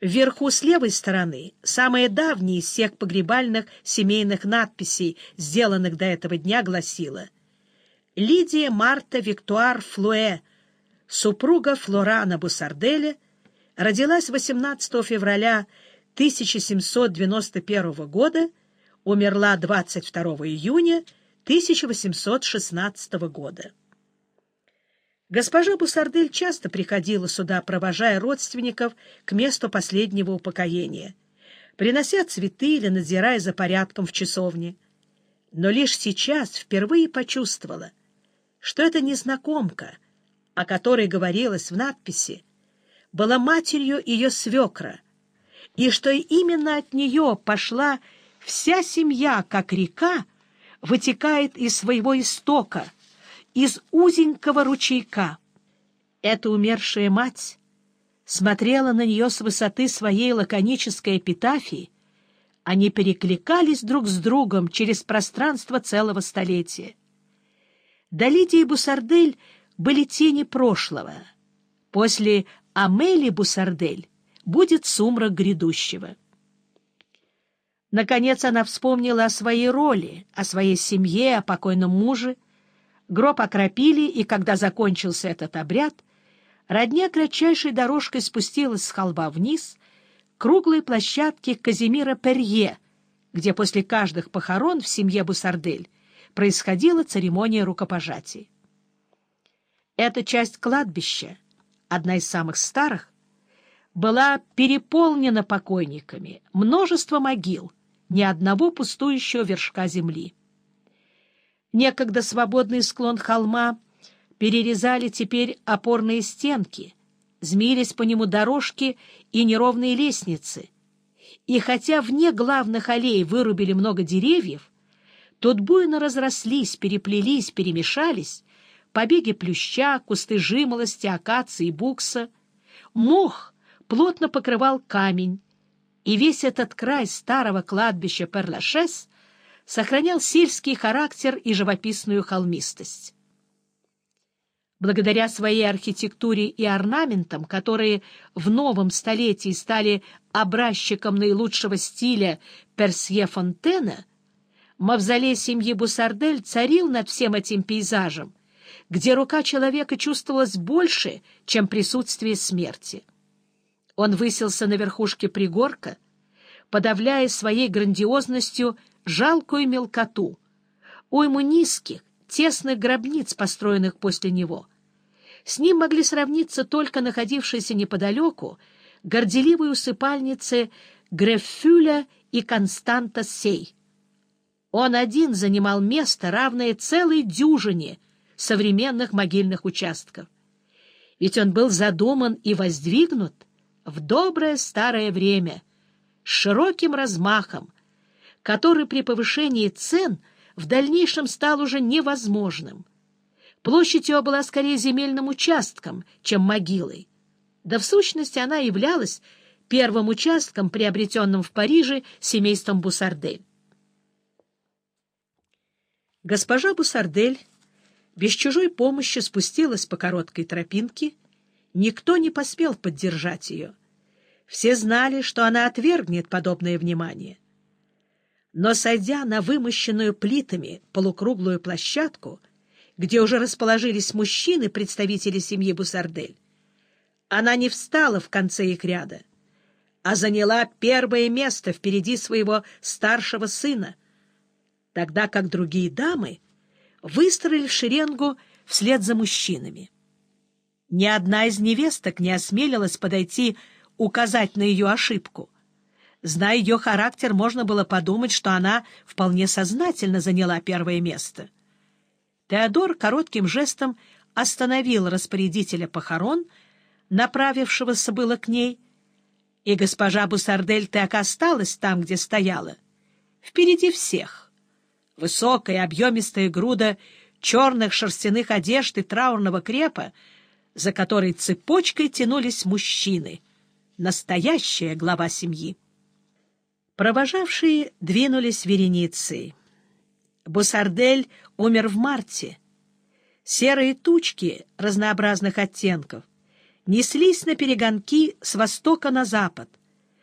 Вверху с левой стороны самая давняя из всех погребальных семейных надписей, сделанных до этого дня, гласила «Лидия Марта Виктуар Флуэ, супруга Флорана Бусарделя, родилась 18 февраля 1791 года, умерла 22 июня 1816 года». Госпожа Бусардель часто приходила сюда, провожая родственников к месту последнего упокоения, принося цветы или надзирая за порядком в часовне. Но лишь сейчас впервые почувствовала, что эта незнакомка, о которой говорилось в надписи, была матерью ее свекра, и что именно от нее пошла вся семья, как река, вытекает из своего истока — из узенького ручейка. Эта умершая мать смотрела на нее с высоты своей лаконической эпитафии. Они перекликались друг с другом через пространство целого столетия. До Лидии Бусардель были тени прошлого. После Амели Бусардель будет сумрак грядущего. Наконец она вспомнила о своей роли, о своей семье, о покойном муже — Гроб окропили, и когда закончился этот обряд, родня кратчайшей дорожкой спустилась с холба вниз к круглой площадке Казимира Перье, где после каждых похорон в семье Бусардель происходила церемония рукопожатий. Эта часть кладбища, одна из самых старых, была переполнена покойниками, множество могил, ни одного пустующего вершка земли. Некогда свободный склон холма перерезали теперь опорные стенки, змеились по нему дорожки и неровные лестницы. И хотя вне главных аллей вырубили много деревьев, тут буйно разрослись, переплелись, перемешались побеги плюща, кусты жимолости, акации, букса. Мох плотно покрывал камень, и весь этот край старого кладбища Перлашес сохранял сельский характер и живописную холмистость. Благодаря своей архитектуре и орнаментам, которые в новом столетии стали образчиком наилучшего стиля Персье Фонтена, мавзолей семьи Бусардель царил над всем этим пейзажем, где рука человека чувствовалась больше, чем присутствие смерти. Он высился на верхушке пригорка, подавляя своей грандиозностью жалкую мелкоту, уйму низких, тесных гробниц, построенных после него. С ним могли сравниться только находившиеся неподалеку горделивые усыпальницы Греффюля и Константа Сей. Он один занимал место, равное целой дюжине современных могильных участков. Ведь он был задуман и воздвигнут в доброе старое время, с широким размахом, который при повышении цен в дальнейшем стал уже невозможным. Площадь его была скорее земельным участком, чем могилой. Да в сущности она являлась первым участком, приобретенным в Париже семейством Бусардель. Госпожа Бусардель без чужой помощи спустилась по короткой тропинке, никто не поспел поддержать ее. Все знали, что она отвергнет подобное внимание. Но, сойдя на вымощенную плитами полукруглую площадку, где уже расположились мужчины, представители семьи Бусардель, она не встала в конце их ряда, а заняла первое место впереди своего старшего сына, тогда как другие дамы выстроили шеренгу вслед за мужчинами. Ни одна из невесток не осмелилась подойти указать на ее ошибку — Зная ее характер, можно было подумать, что она вполне сознательно заняла первое место. Теодор коротким жестом остановил распорядителя похорон, направившегося было к ней, и госпожа Бусардель так осталась там, где стояла, впереди всех. Высокая объемистая груда черных шерстяных одежд и траурного крепа, за которой цепочкой тянулись мужчины. Настоящая глава семьи. Провожавшие двинулись вереницей. Бусардель умер в марте. Серые тучки разнообразных оттенков неслись на перегонки с востока на запад —